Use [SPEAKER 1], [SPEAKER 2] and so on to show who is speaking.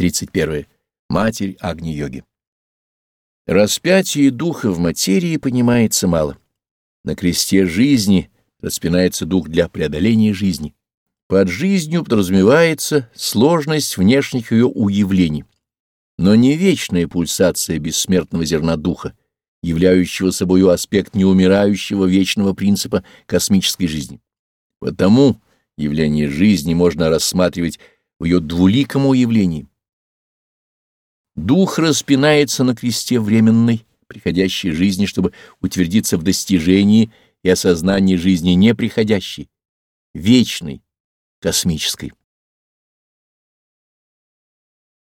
[SPEAKER 1] 31. Матерь Агни-йоги. Распятие духа в материи понимается мало. На кресте жизни распинается дух для преодоления жизни. Под жизнью подразумевается сложность внешних ее уявлений, но не вечная пульсация бессмертного зерна духа, являющего собою аспект неумирающего вечного принципа космической жизни. Потому явление жизни можно рассматривать в ее двуликом уявлении. Дух распинается на кресте временной, приходящей жизни, чтобы утвердиться в достижении и осознании жизни неприходящей, вечной, космической.